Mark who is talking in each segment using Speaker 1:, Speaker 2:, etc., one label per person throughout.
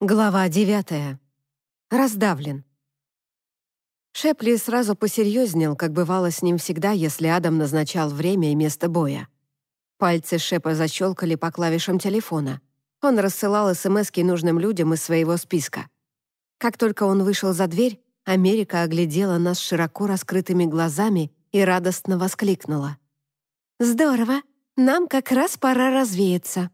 Speaker 1: Глава девятая. Раздавлен. Шепли сразу посерьезнел, как бывало с ним всегда, если Адам назначал время и место боя. Пальцы Шепа защелкали по клавишам телефона. Он рассылал СМСки нужным людям из своего списка. Как только он вышел за дверь, Америка оглядела нас широко раскрытыми глазами и радостно воскликнула. «Здорово! Нам как раз пора развеяться!»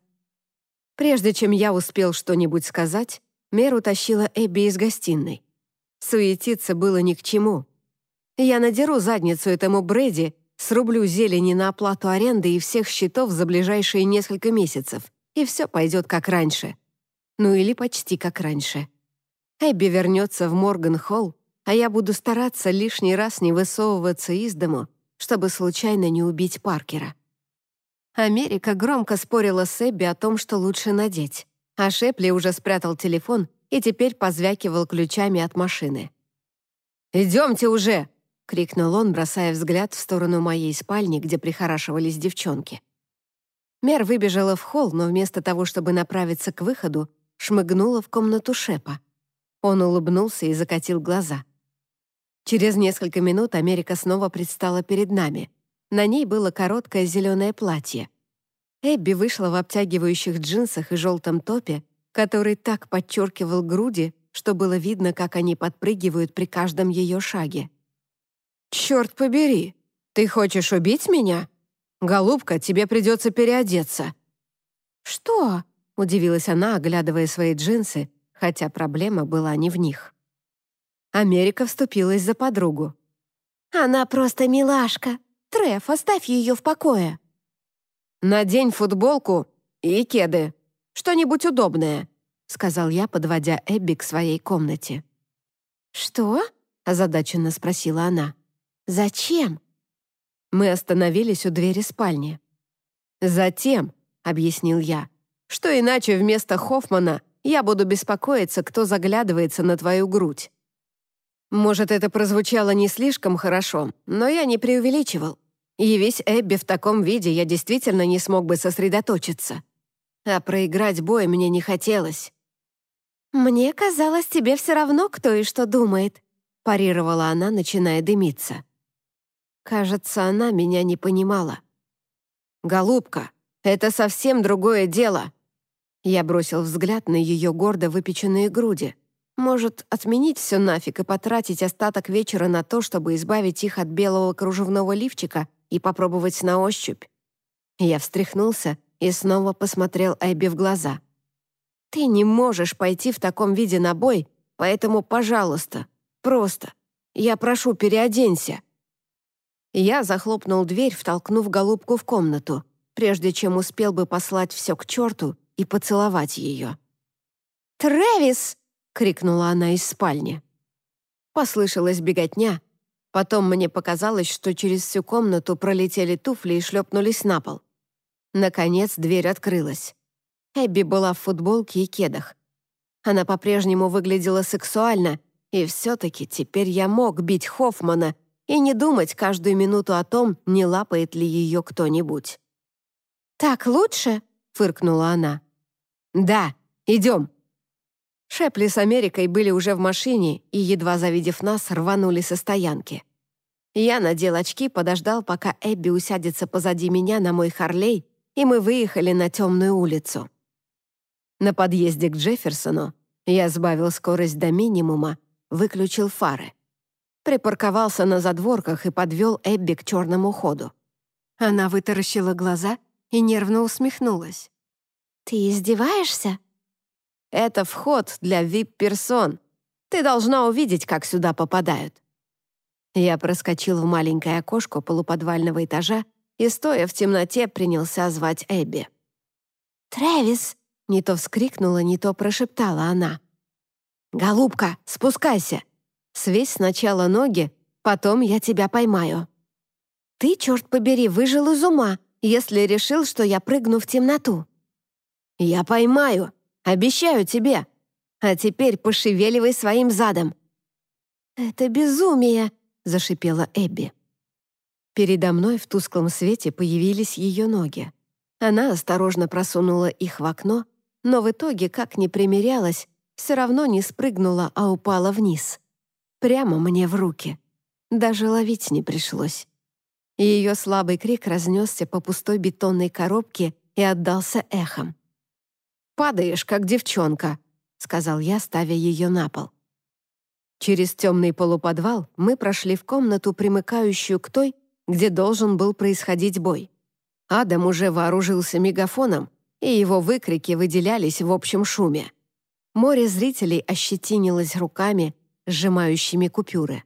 Speaker 1: Прежде чем я успел что-нибудь сказать, Мер утащила Эбби из гостиной. Суетиться было ни к чему. Я надеру задницу этому Брэди, срублю зелени на оплату аренды и всех счетов за ближайшие несколько месяцев, и все пойдет как раньше. Ну или почти как раньше. Эбби вернется в Морган-Холл, а я буду стараться лишний раз не высовываться из дому, чтобы случайно не убить Паркера. Америка громко спорила с Эбби о том, что лучше надеть, а Шепли уже спрятал телефон и теперь позвякивал ключами от машины. «Идемте уже!» — крикнул он, бросая взгляд в сторону моей спальни, где прихорашивались девчонки. Мер выбежала в холл, но вместо того, чтобы направиться к выходу, шмыгнула в комнату Шепа. Он улыбнулся и закатил глаза. Через несколько минут Америка снова предстала перед нами — на ней было короткое зеленое платье. Эбби вышла в обтягивающих джинсах и желтом топе, который так подчеркивал груди, что было видно, как они подпрыгивают при каждом ее шаге. «Черт побери! Ты хочешь убить меня? Голубка, тебе придется переодеться».
Speaker 2: «Что?» — удивилась она, оглядывая свои джинсы, хотя проблема была не в них.
Speaker 1: Америка вступилась за подругу.
Speaker 2: «Она просто милашка. Треф, оставь ее в покое».
Speaker 1: «Надень футболку и кеды. Что-нибудь удобное», — сказал я, подводя Эбби к своей комнате.
Speaker 2: «Что?» — озадаченно спросила она. «Зачем?»
Speaker 1: Мы остановились у двери спальни. «Затем», — объяснил я, «что иначе вместо Хоффмана я буду беспокоиться, кто заглядывается на твою грудь». Может, это прозвучало не слишком хорошо, но я не преувеличивал. Явись Эбби в таком виде, я действительно не смог бы сосредоточиться. А проиграть бой мне не хотелось.
Speaker 2: «Мне казалось, тебе все равно, кто и что думает», парировала она, начиная дымиться.
Speaker 1: Кажется, она меня не понимала. «Голубка, это совсем другое дело!» Я бросил взгляд на ее гордо выпеченные груди. Может, отменить все нафиг и потратить остаток вечера на то, чтобы избавить их от белого кружевного лифчика и попробовать на ощупь. Я встряхнулся и снова посмотрел Эбби в глаза. «Ты не можешь пойти в таком виде на бой, поэтому, пожалуйста, просто, я прошу, переоденься». Я захлопнул дверь, втолкнув голубку в комнату, прежде чем успел бы послать все к черту и поцеловать ее.
Speaker 2: «Трэвис!» — крикнула она из спальни.
Speaker 1: Послышалась беготня, Потом мне показалось, что через всю комнату пролетели туфли и шлепнулись на пол. Наконец дверь открылась. Эбби была в футболке и кедах. Она по-прежнему выглядела сексуально, и все-таки теперь я мог бить Хоффмана и не думать каждую минуту о том, не лапает ли ее кто-нибудь.
Speaker 2: «Так лучше?» — фыркнула она.
Speaker 1: «Да, идем». Шепли с Америкой были уже в машине и, едва завидев нас, рванули со стоянки. Я надел очки, подождал, пока Эбби усядется позади меня на мой Харлей, и мы выехали на темную улицу. На подъезде к Джефферсону я сбавил скорость до минимума, выключил фары. Припарковался на задворках и подвел Эбби к черному ходу. Она вытаращила глаза и нервно усмехнулась.
Speaker 2: «Ты издеваешься?»
Speaker 1: Это вход для вип-персон. Ты должна увидеть, как сюда попадают». Я проскочил в маленькое окошко полуподвального этажа и, стоя в темноте, принялся звать Эбби.
Speaker 2: «Трэвис!» — не то вскрикнула, не то прошептала она.
Speaker 1: «Голубка, спускайся! Свесь сначала ноги, потом я тебя поймаю».
Speaker 2: «Ты, черт побери, выжил из ума, если решил, что я прыгну в темноту».
Speaker 1: «Я поймаю, Обещаю тебе. А теперь пошевеливай своим задом».
Speaker 2: «Это безумие!» — зашипела Эбби.
Speaker 1: Передо мной в тусклом свете появились ее ноги. Она осторожно просунула их в окно, но в итоге, как ни примерялась, все равно не спрыгнула, а упала вниз. Прямо мне в руки. Даже ловить не пришлось. Ее слабый крик разнесся по пустой бетонной коробке и отдался эхом. «Падаешь, как девчонка», — сказал я, ставя ее на пол. Через темный полуподвал мы прошли в комнату, примыкающую к той, где должен был происходить бой. Адам уже вооружился мегафоном, и его выкрики выделялись в общем шуме. Море зрителей ощетинилось руками, сжимающими купюры.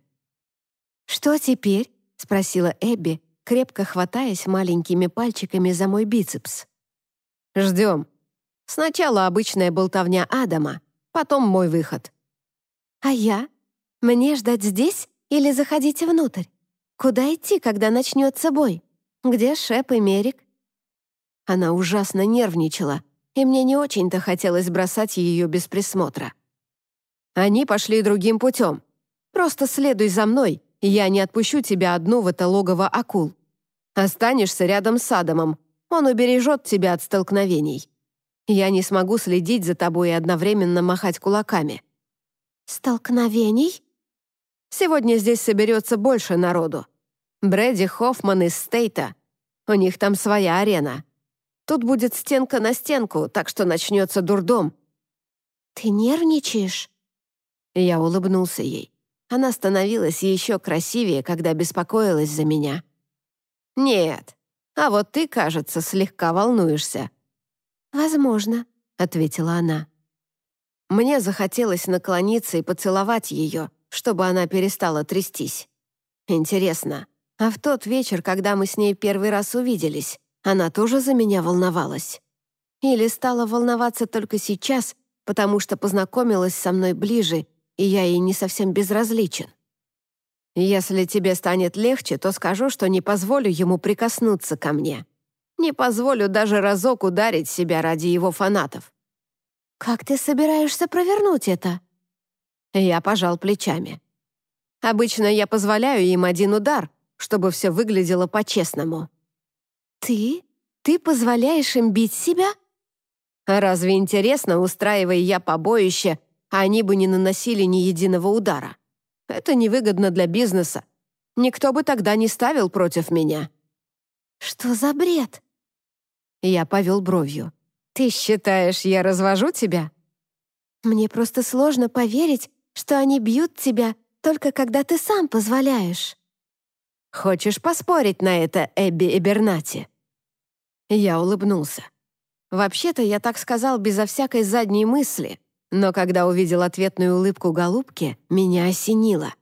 Speaker 2: «Что теперь?» — спросила Эбби,
Speaker 1: крепко хватаясь маленькими пальчиками за мой бицепс. «Ждем. Сначала обычная болтовня Адама, потом мой выход».
Speaker 2: «А я? Мне ждать здесь или заходить внутрь? Куда идти, когда начнется бой? Где Шеп и Мерик?»
Speaker 1: Она ужасно нервничала, и мне не очень-то хотелось бросать ее без присмотра. Они пошли другим путем. Просто следуй за мной, я не отпущу тебя одну в это логово акул. Останешься рядом с Адамом, он убережет тебя от столкновений. Я не смогу следить за тобой и одновременно махать кулаками».
Speaker 2: «Столкновений?»
Speaker 1: «Сегодня здесь соберется больше народу. Брэди Хоффман из Стейта. У них там своя арена. Тут будет стенка на стенку, так что начнется дурдом».
Speaker 2: «Ты нервничаешь?»
Speaker 1: Я улыбнулся ей. Она становилась еще красивее, когда беспокоилась за меня. «Нет, а вот ты, кажется, слегка волнуешься».
Speaker 2: «Возможно», —
Speaker 1: ответила она. Мне захотелось наклониться и поцеловать ее, чтобы она перестала трястись. Интересно, а в тот вечер, когда мы с ней первый раз увиделись, она тоже за меня волновалась? Или стала волноваться только сейчас, потому что познакомилась со мной ближе и я ей не совсем безразличен. Если тебе станет легче, то скажу, что не позволю ему прикоснуться ко мне. Не позволю даже разок ударить себя ради его фанатов.
Speaker 2: Как ты собираешься провернуть это?
Speaker 1: Я пожал плечами. Обычно я позволяю им один удар, чтобы все выглядело по-честному.
Speaker 2: Ты? Ты позволяешь им бить себя?
Speaker 1: Разве интересно, устраивая я побоище, а они бы не наносили ни единого удара. Это невыгодно для бизнеса. Никто бы тогда не ставил против меня».
Speaker 2: «Что за бред?»
Speaker 1: Я повел бровью. «Ты считаешь, я развожу тебя?»
Speaker 2: «Мне просто сложно поверить, что они бьют тебя только когда ты сам позволяешь».
Speaker 1: «Хочешь поспорить на это, Эбби Эбернати?» Я улыбнулся. Вообще-то я так сказал безо всякой задней мысли, но когда увидел ответную улыбку голубки, меня осенило.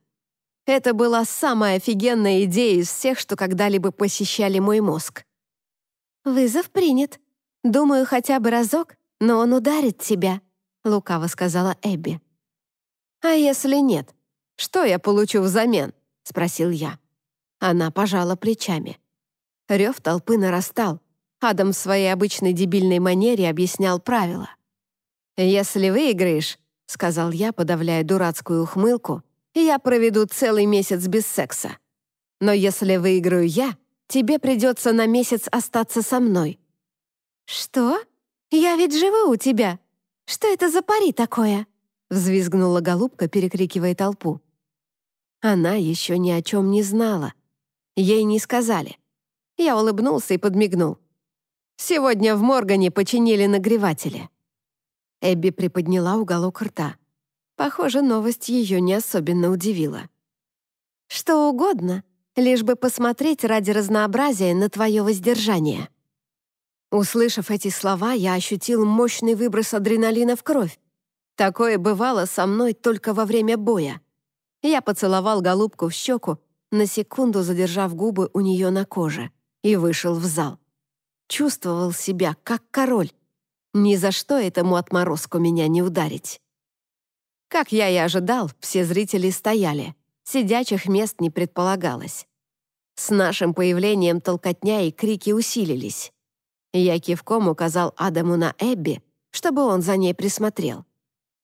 Speaker 1: Это была самая офигенная идея из всех, что когда-либо посещали мой мозг.
Speaker 2: «Вызов принят. Думаю, хотя бы разок, но он ударит тебя», — лукаво сказала Эбби.
Speaker 1: «А если нет? Что я получу взамен?» — спросил я. Она пожала плечами. Рев толпы нарастал. Адам в своей обычной дебильной манере объяснял правила — «Если выиграешь», — сказал я, подавляя дурацкую ухмылку, «я проведу целый месяц без секса. Но если выиграю я, тебе придется на месяц остаться со мной».
Speaker 2: «Что? Я ведь живу у тебя. Что это за пари такое?»
Speaker 1: взвизгнула голубка, перекрикивая толпу. Она еще ни о чем не знала. Ей не сказали. Я улыбнулся и подмигнул. Сегодня в Моргане починили нагреватели. Эбби приподняла уголок рта. Похоже, новость ее не особенно удивила.
Speaker 2: «Что угодно, лишь бы посмотреть ради разнообразия на твое воздержание».
Speaker 1: Услышав эти слова, я ощутил мощный выброс адреналина в кровь. Такое бывало со мной только во время боя. Я поцеловал голубку в щеку, на секунду задержав губы у нее на коже, и вышел в зал. Чувствовал себя как король, ни за что этому отморозку меня не ударить. Как я и ожидал, все зрители стояли. Сидячих мест не предполагалось. С нашим появлением толкотня и крики усилились. Я кивком указал Адаму на Эбби, чтобы он за ней присмотрел.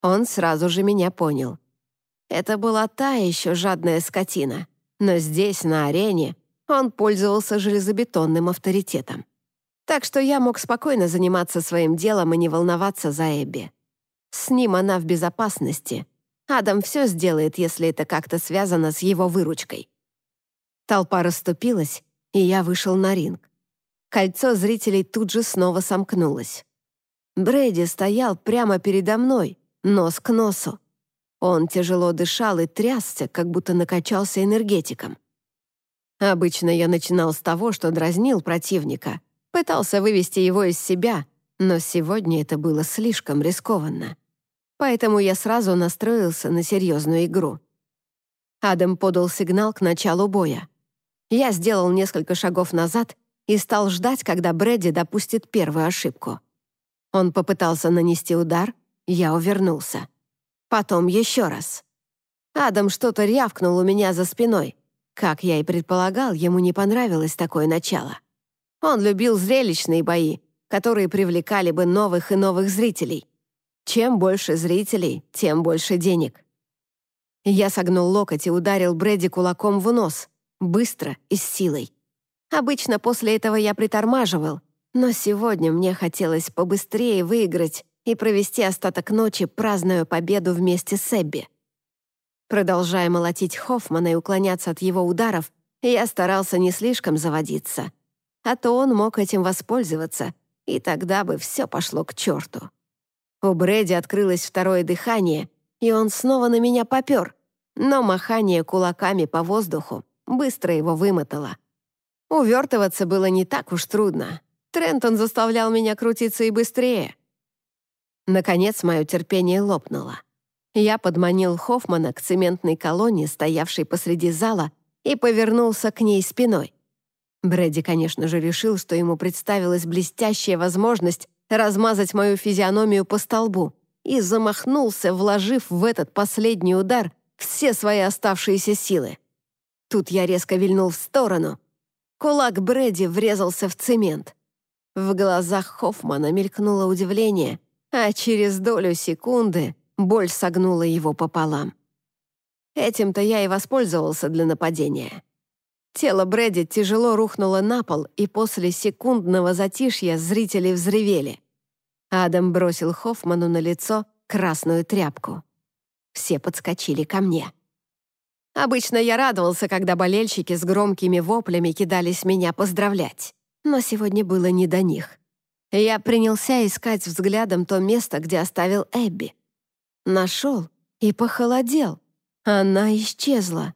Speaker 1: Он сразу же меня понял. Это была та еще жадная скотина, но здесь, на арене, он пользовался железобетонным авторитетом так что я мог спокойно заниматься своим делом и не волноваться за Эбби. С ним она в безопасности. Адам все сделает, если это как-то связано с его выручкой. Толпа расступилась, и я вышел на ринг. Кольцо зрителей тут же снова сомкнулось. Брэди стоял прямо передо мной, нос к носу. Он тяжело дышал и трясся, как будто накачался энергетиком. Обычно я начинал с того, что дразнил противника, пытался вывести его из себя, но сегодня это было слишком рискованно. Поэтому я сразу настроился на серьезную игру. Адам подал сигнал к началу боя. Я сделал несколько шагов назад и стал ждать, когда Брэди допустит первую ошибку. Он попытался нанести удар, я увернулся. Потом еще раз. Адам что-то рявкнул у меня за спиной. Как я и предполагал, ему не понравилось такое начало. Он любил зрелищные бои, которые привлекали бы новых и новых зрителей. Чем больше зрителей, тем больше денег. Я согнул локоть и ударил Брэди кулаком в нос, быстро и с силой. Обычно после этого я притормаживал, но сегодня мне хотелось побыстрее выиграть и провести остаток ночи, празднуя победу вместе с Эбби. Продолжая молотить Хоффмана и уклоняться от его ударов, я старался не слишком заводиться. А то он мог этим воспользоваться, и тогда бы все пошло к черту. У Брэди открылось второе дыхание, и он снова на меня попер, но махание кулаками по воздуху быстро его вымотало. Увертываться было не так уж трудно. Трентон заставлял меня крутиться и быстрее. Наконец, мое терпение лопнуло. Я подманил Хоффмана к цементной колонне, стоявшей посреди зала, и повернулся к ней спиной. Брэди, конечно же, решил, что ему представилась блестящая возможность размазать мою физиономию по столбу, и замахнулся, вложив в этот последний удар все свои оставшиеся силы. Тут я резко вильнул в сторону. Кулак Брэди врезался в цемент. В глазах Хоффмана мелькнуло удивление — а через долю секунды боль согнула его пополам. Этим-то я и воспользовался для нападения. Тело Брэди тяжело рухнуло на пол, и после секундного затишья зрители взревели. Адам бросил Хоффману на лицо красную тряпку. Все подскочили ко мне. Обычно я радовался, когда болельщики с громкими воплями кидались меня поздравлять. Но сегодня было не до них. Я принялся искать взглядом то место, где оставил Эбби. Нашел и похолодел. Она исчезла.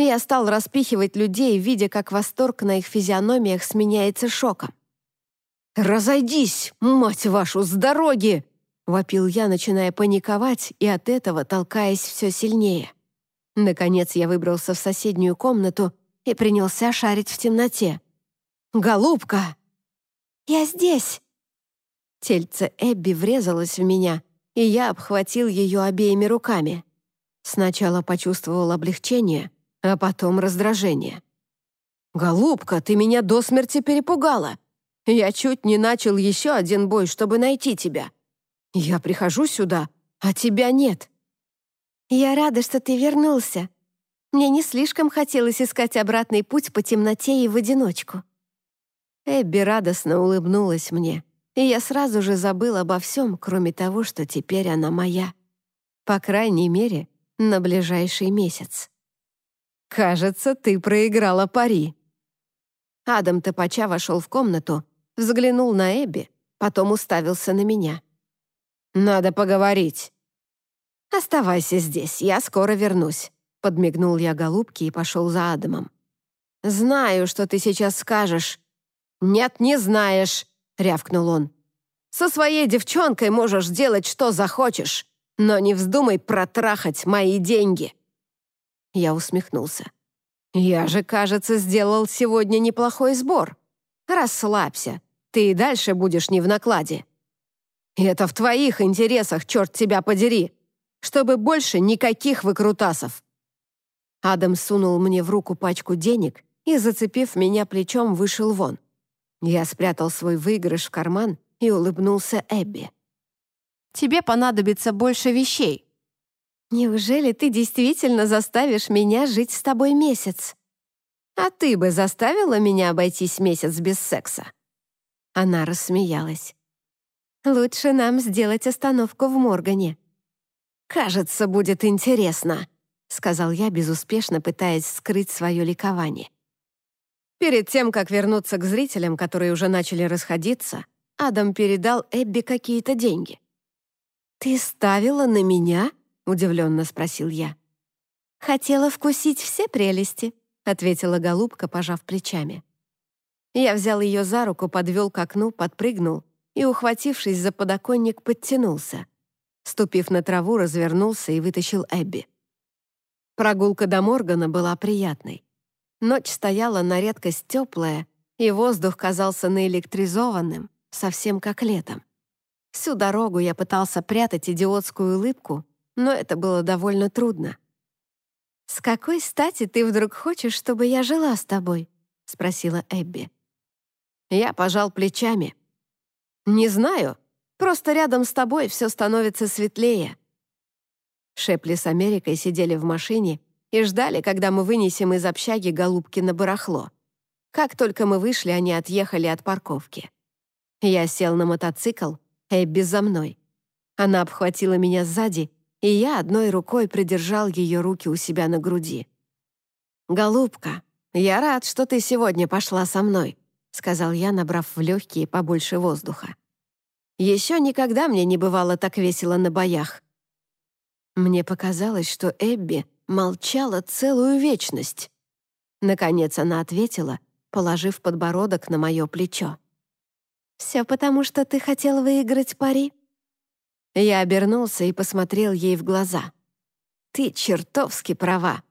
Speaker 1: Я стал распихивать людей, видя, как восторг на их физиономиях сменяется шоком. «Разойдись, мать вашу, с дороги!» — вопил я, начиная паниковать и от этого толкаясь все сильнее. Наконец я выбрался в соседнюю комнату и принялся шарить в темноте. «Голубка!» «Я здесь!» Тельце Эбби врезалось в меня, и я обхватил ее обеими руками. Сначала почувствовал облегчение, а потом раздражение. «Голубка, ты меня до смерти перепугала! Я чуть не начал еще один бой, чтобы найти тебя. Я прихожу сюда, а тебя нет».
Speaker 2: «Я рада, что ты вернулся. Мне не слишком хотелось искать обратный путь по темноте и в одиночку».
Speaker 1: Эбби радостно улыбнулась мне, и я сразу же забыл обо всем, кроме того, что теперь она моя. По крайней мере, на ближайший месяц. «Кажется, ты проиграла пари». Адам Топача вошел в комнату, взглянул на Эбби, потом уставился на меня. «Надо поговорить». «Оставайся здесь, я скоро вернусь», — подмигнул я голубке и пошел за Адамом. «Знаю, что ты сейчас скажешь, «Нет, не знаешь», — рявкнул он. «Со своей девчонкой можешь делать, что захочешь, но не вздумай протрахать мои деньги». Я усмехнулся. «Я же, кажется, сделал сегодня неплохой сбор. Расслабься, ты и дальше будешь не в накладе. Это в твоих интересах, черт тебя подери, чтобы больше никаких выкрутасов». Адам сунул мне в руку пачку денег и, зацепив меня плечом, вышел вон. Я спрятал свой выигрыш в карман и улыбнулся Эбби. «Тебе понадобится больше вещей».
Speaker 2: «Неужели ты действительно заставишь меня жить с тобой месяц?»
Speaker 1: «А ты бы заставила меня обойтись месяц без секса?» Она рассмеялась.
Speaker 2: Лучше нам сделать остановку в Моргане».
Speaker 1: «Кажется, будет интересно», — сказал я, безуспешно пытаясь скрыть свое ликование. Перед тем, как вернуться к зрителям, которые уже начали расходиться, Адам передал Эбби какие-то деньги. «Ты ставила на меня?» — удивленно спросил я.
Speaker 2: «Хотела вкусить все прелести», — ответила голубка, пожав плечами.
Speaker 1: Я взял ее за руку, подвел к окну, подпрыгнул и, ухватившись за подоконник, подтянулся. Ступив на траву, развернулся и вытащил Эбби. Прогулка до Моргана была приятной. Ночь стояла на редкость теплая, и воздух казался наэлектризованным, совсем как летом. Всю дорогу я пытался прятать идиотскую улыбку, но это было довольно трудно.
Speaker 2: «С какой стати ты вдруг хочешь, чтобы я жила с тобой?» — спросила Эбби.
Speaker 1: Я пожал плечами. «Не знаю. Просто рядом с тобой все становится светлее». Шепли с Америкой сидели в машине и ждали, когда мы вынесем из общаги голубки на барахло. Как только мы вышли, они отъехали от парковки. Я сел на мотоцикл, Эбби за мной. Она обхватила меня сзади, и я одной рукой придержал ее руки у себя на груди. «Голубка, я рад, что ты сегодня пошла со мной. — сказал я, набрав в легкие побольше воздуха. «Еще никогда мне не бывало так весело на боях». Мне показалось, что Эбби молчала целую вечность. Наконец она ответила, положив подбородок на мое плечо.
Speaker 2: «Все потому, что ты хотел выиграть пари?»
Speaker 1: Я обернулся и посмотрел ей в глаза. «Ты чертовски права».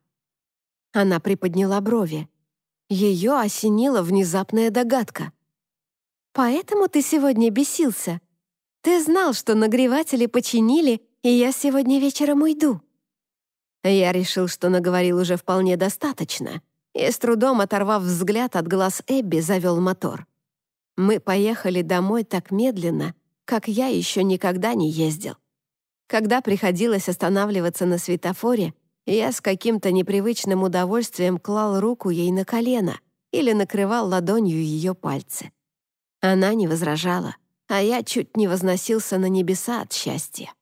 Speaker 1: Она приподняла брови. Ее осенила внезапная догадка.
Speaker 2: «Поэтому ты сегодня бесился? Ты знал, что нагреватели починили, и я сегодня вечером уйду».
Speaker 1: Я решил, что наговорил уже вполне достаточно, и с трудом оторвав взгляд от глаз Эбби, завел мотор. Мы поехали домой так медленно, как я еще никогда не ездил. Когда приходилось останавливаться на светофоре, я с каким-то непривычным удовольствием клал руку ей на колено или накрывал ладонью ее пальцы. Она не возражала, а я чуть не возносился на небеса от счастья.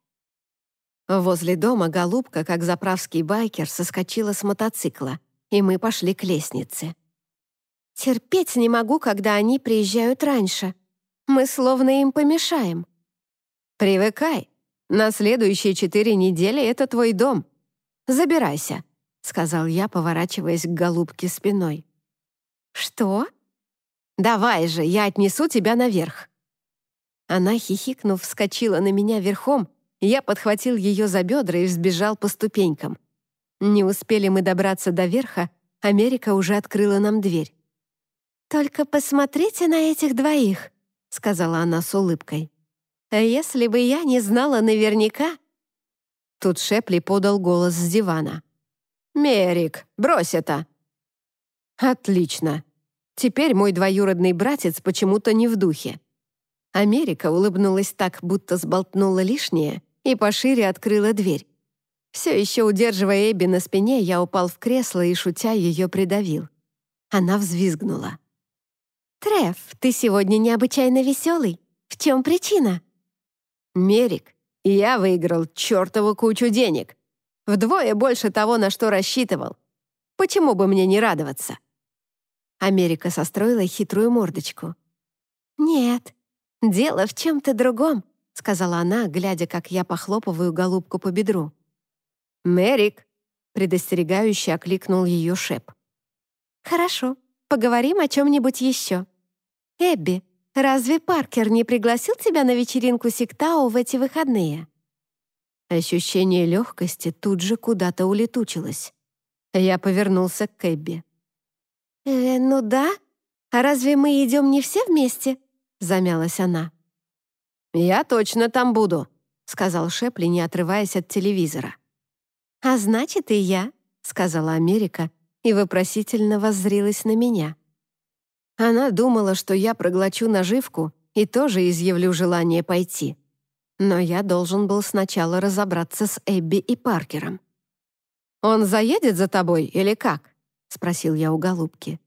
Speaker 1: Возле дома голубка, как заправский байкер, соскочила с мотоцикла, и мы пошли к лестнице.
Speaker 2: «Терпеть не могу, когда они приезжают раньше. Мы словно им помешаем».
Speaker 1: «Привыкай. На следующие четыре недели это твой дом», Забирайся», — сказал я, поворачиваясь к голубке спиной.
Speaker 2: «Что?»
Speaker 1: «Давай же, я отнесу тебя наверх». Она, хихикнув, вскочила на меня верхом, я подхватил ее за бедра и взбежал по ступенькам. Не успели мы добраться до верха, Америка уже открыла нам дверь.
Speaker 2: «Только посмотрите на этих двоих», — сказала она с улыбкой. «А если бы я не знала наверняка,
Speaker 1: Тут Шепли подал голос с дивана. «Мерик, брось это!» «Отлично. Теперь мой двоюродный братец почему-то не в духе». Америка улыбнулась так, будто сболтнула лишнее, и пошире открыла дверь. Все еще удерживая Эбби на спине, я упал в кресло и, шутя, ее придавил. Она взвизгнула.
Speaker 2: «Треф, ты сегодня необычайно веселый. В чем причина?»
Speaker 1: «Мерик, я выиграл чертову кучу денег. Вдвое больше того, на что рассчитывал. Почему бы мне не радоваться?» Америка состроила хитрую мордочку.
Speaker 2: «Нет, дело в чем-то другом», — сказала она, глядя, как я похлопываю голубку по бедру.
Speaker 1: «Мэрик», — предостерегающе окликнул ее шеп.
Speaker 2: «Хорошо, поговорим о чем-нибудь еще. Эбби, Разве Паркер не пригласил тебя на вечеринку Сиктау в эти выходные?»
Speaker 1: Ощущение легкости тут же куда-то улетучилось. Я повернулся к Кэбби.
Speaker 2: «Э, ну да. А разве мы идем не все вместе?» — замялась она.
Speaker 1: «Я точно там буду», — сказал Шепли, не отрываясь от телевизора.
Speaker 2: «А значит, и я», — сказала Америка и вопросительно воззрилась на меня.
Speaker 1: Она думала, что я проглочу наживку и тоже изъявлю желание пойти. Но я должен был сначала разобраться с Эбби и Паркером. «Он заедет за тобой или как?» — спросил я у голубки.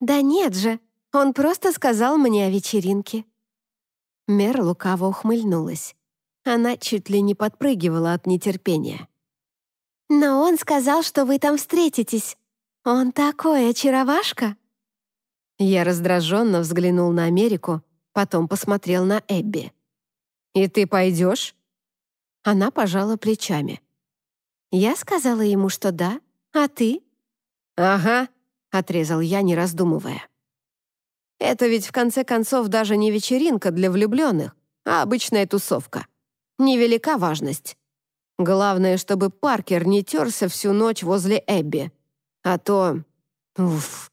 Speaker 2: «Да нет же, он просто сказал мне о вечеринке».
Speaker 1: Мер лукаво ухмыльнулась. Она чуть ли не подпрыгивала от нетерпения.
Speaker 2: «Но он сказал, что вы там встретитесь. Он такой очаровашка!»
Speaker 1: Я раздраженно взглянул на Америку, потом посмотрел на Эбби. «И ты пойдешь?» Она пожала плечами.
Speaker 2: Я сказала ему, что да, а ты?
Speaker 1: «Ага», — отрезал я, не раздумывая. «Это ведь в конце концов даже не вечеринка для влюбленных, а обычная тусовка. Невелика важность. Главное, чтобы Паркер не терся всю ночь возле Эбби. А то... Уф.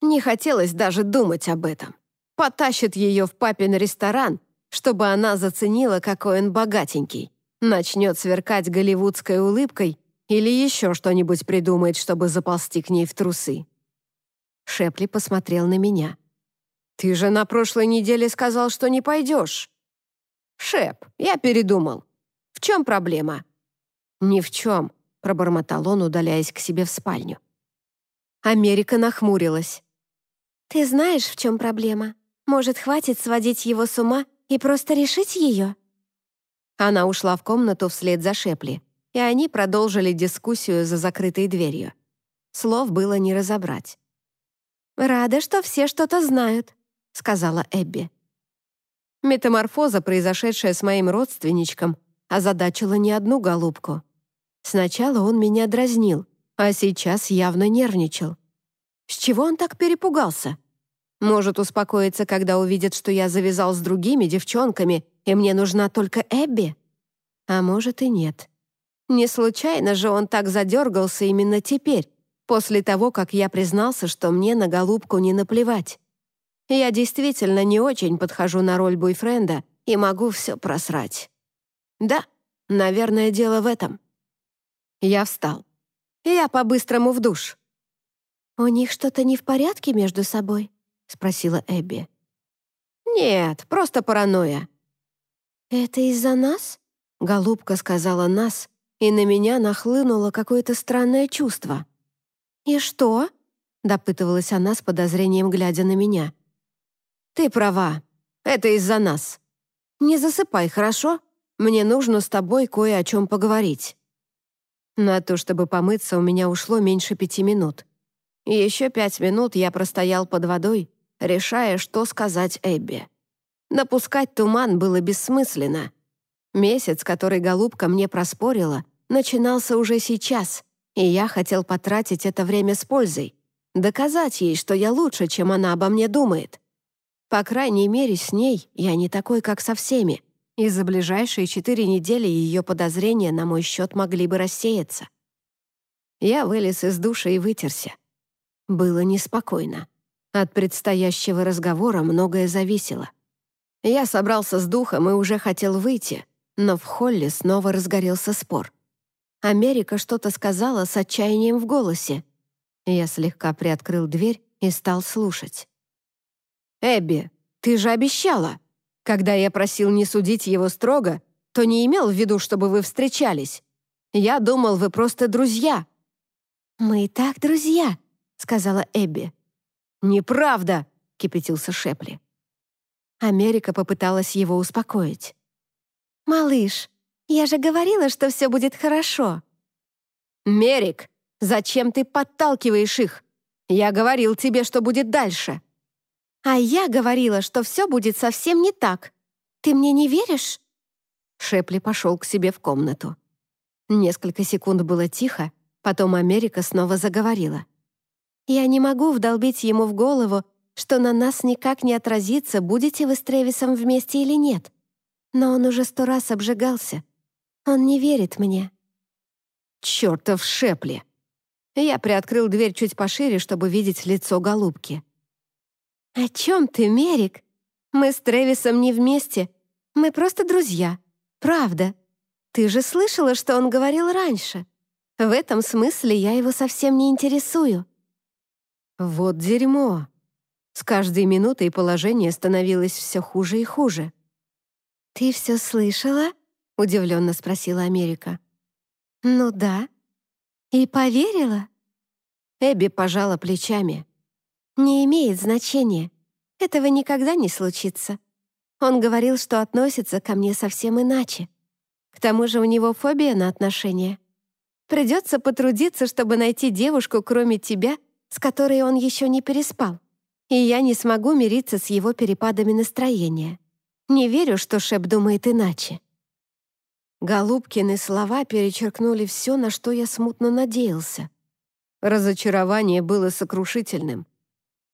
Speaker 1: Не хотелось даже думать об этом. Потащит ее в папин ресторан, чтобы она заценила, какой он богатенький. Начнет сверкать голливудской улыбкой или еще что-нибудь придумает, чтобы заползти к ней в трусы. Шепли посмотрел на меня. «Ты же на прошлой неделе сказал, что не пойдешь». «Шеп, я передумал. В чем проблема?» «Ни в чем», — пробормотал он, удаляясь к себе в спальню. Америка нахмурилась.
Speaker 2: «Ты знаешь, в чем проблема? Может, хватит сводить его с ума и просто решить ее?»
Speaker 1: Она ушла в комнату вслед за Шепли, и они продолжили дискуссию за закрытой дверью. Слов было не разобрать.
Speaker 2: «Рада, что все что-то знают», — сказала Эбби.
Speaker 1: Метаморфоза, произошедшая с моим родственничком, озадачила не одну голубку. Сначала он меня дразнил, а сейчас явно нервничал. С чего он так перепугался? Может успокоиться, когда увидит, что я завязал с другими девчонками, и мне нужна только Эбби? А может и нет. Не случайно же он так задергался именно теперь, после того, как я признался, что мне на голубку не наплевать. Я действительно не очень подхожу на роль бойфренда и могу все просрать. Да, наверное, дело в этом. Я встал. Я по-быстрому в душ.
Speaker 2: «У них что-то не в порядке между собой?» — спросила Эбби.
Speaker 1: «Нет, просто паранойя».
Speaker 2: «Это из-за нас?»
Speaker 1: — голубка сказала «нас», и на меня нахлынуло какое-то странное чувство.
Speaker 2: «И что?»
Speaker 1: — допытывалась она с подозрением, глядя на меня. «Ты права. Это из-за нас. Не засыпай, хорошо? Мне нужно с тобой кое о чем поговорить». На то, чтобы помыться, у меня ушло меньше пяти минут. Еще пять минут я простоял под водой, решая, что сказать Эбби. Напускать туман было бессмысленно. Месяц, который голубка мне проспорила, начинался уже сейчас, и я хотел потратить это время с пользой, доказать ей, что я лучше, чем она обо мне думает. По крайней мере, с ней я не такой, как со всеми, и за ближайшие четыре недели ее подозрения на мой счет могли бы рассеяться. Я вылез из душа и вытерся. Было неспокойно. От предстоящего разговора многое зависело. Я собрался с духом и уже хотел выйти, но в холле снова разгорелся спор. Америка что-то сказала с отчаянием в голосе. Я слегка приоткрыл дверь и стал слушать. «Эбби, ты же обещала! Когда я просил не судить его строго, то не имел в виду, чтобы вы встречались. Я думал, вы просто друзья».
Speaker 2: «Мы и так друзья», — сказала Эбби.
Speaker 1: «Неправда!» — кипятился Шепли. Америка попыталась его успокоить.
Speaker 2: «Малыш, я же говорила, что все будет хорошо».
Speaker 1: «Мерик, зачем ты подталкиваешь их? Я говорил тебе, что будет дальше».
Speaker 2: «А я говорила, что все будет совсем не так. Ты мне не веришь?»
Speaker 1: Шепли пошел к себе в комнату. Несколько секунд было тихо, потом Америка снова заговорила.
Speaker 2: Я не могу вдолбить ему в голову, что на нас никак не отразится, будете вы с Тревисом вместе или нет. Но он уже сто раз обжигался. Он не верит мне.
Speaker 1: Чёртов Шепли! Я приоткрыл дверь чуть пошире, чтобы видеть лицо голубки.
Speaker 2: «О чем ты, Мерик? Мы с Тревисом не вместе. Мы просто друзья. Правда. Ты же слышала, что он говорил раньше. В этом смысле я его совсем не интересую».
Speaker 1: Вот дерьмо. С каждой минутой положение становилось все хуже и хуже.
Speaker 2: «Ты все слышала?» — удивленно спросила Америка. «Ну да. И поверила?»
Speaker 1: Эбби пожала плечами.
Speaker 2: «Не имеет значения. Этого никогда не случится. Он говорил, что относится ко мне совсем иначе. К тому же у него фобия на отношения. Придется потрудиться, чтобы найти девушку, кроме тебя, с которой он еще не переспал. И я не смогу мириться с его перепадами настроения. Не верю, что Шеп думает иначе.
Speaker 1: Голубкины слова перечеркнули все, на что я смутно надеялся. Разочарование было сокрушительным.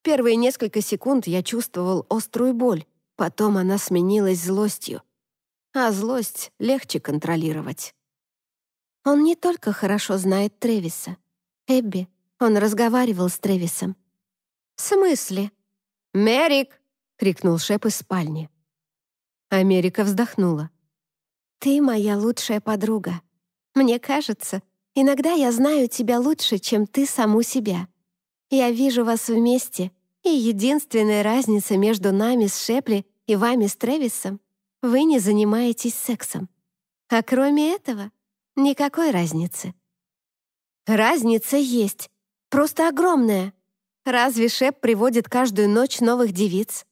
Speaker 1: Первые несколько секунд я чувствовал острую боль, потом она сменилась злостью. А злость легче контролировать.
Speaker 2: Он не только хорошо знает Тревиса. Эбби, он разговаривал с Тревисом.
Speaker 1: «В смысле?» «Мерик!» — крикнул Шеп из спальни. Америка вздохнула.
Speaker 2: «Ты моя лучшая подруга. Мне кажется, иногда я знаю тебя лучше, чем ты саму себя. Я вижу вас вместе, и единственная разница между нами с Шепли и вами с Тревисом — вы не занимаетесь сексом. А кроме этого, никакой разницы». «Разница есть, просто огромная. Разве Шеп приводит каждую ночь новых девиц?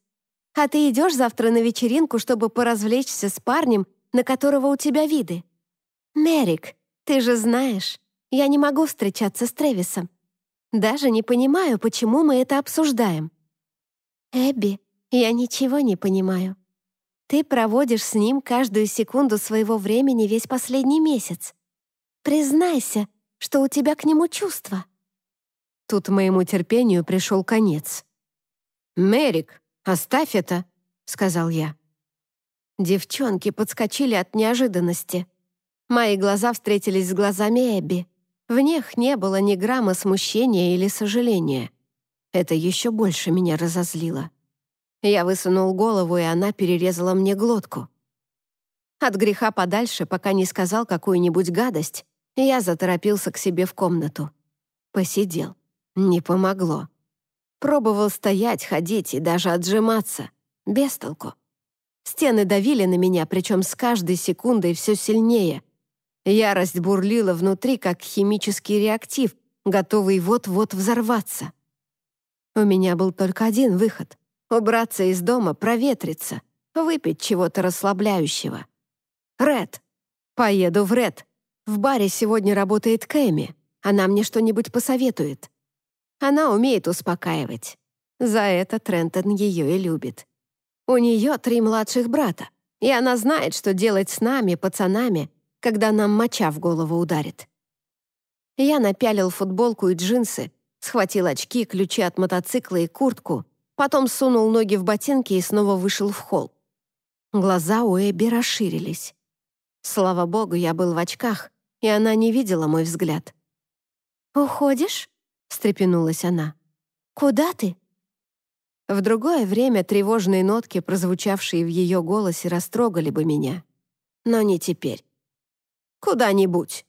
Speaker 2: А ты идешь завтра на вечеринку, чтобы поразвлечься с парнем, на которого у тебя виды. Мерик, ты же знаешь, я не могу встречаться с Тревисом. Даже не понимаю, почему мы это обсуждаем. Эбби, я ничего не понимаю. Ты проводишь с ним каждую секунду своего времени весь последний месяц. Признайся, что у тебя к нему чувства.
Speaker 1: Тут моему терпению пришел конец. «Мерик, «Оставь это», — сказал я. Девчонки подскочили от неожиданности. Мои глаза встретились с глазами Эбби. В них не было ни грамма смущения или сожаления. Это еще больше меня разозлило. Я высунул голову, и она перерезала мне глотку. От греха подальше, пока не сказал какую-нибудь гадость, я заторопился к себе в комнату. Посидел. Не помогло. Пробовал стоять, ходить и даже отжиматься. Без толку. Стены давили на меня, причем с каждой секундой все сильнее. Ярость бурлила внутри, как химический реактив, готовый вот-вот взорваться. У меня был только один выход — убраться из дома, проветриться, выпить чего-то расслабляющего. Ред. Поеду в Ред. В баре сегодня работает Кэми. Она мне что-нибудь посоветует. Она умеет успокаивать. За это Трентон ее и любит. У нее три младших брата, и она знает, что делать с нами, пацанами, когда нам моча в голову ударит. Я напялил футболку и джинсы, схватил очки, ключи от мотоцикла и куртку, потом сунул ноги в ботинки и снова вышел в холл. Глаза у Эбби расширились. Слава богу, я был в очках, и она не видела мой взгляд.
Speaker 2: «Уходишь?» встрепенулась она. «Куда ты?»
Speaker 1: В другое время тревожные нотки, прозвучавшие в ее голосе, растрогали бы меня. Но не теперь. «Куда-нибудь»,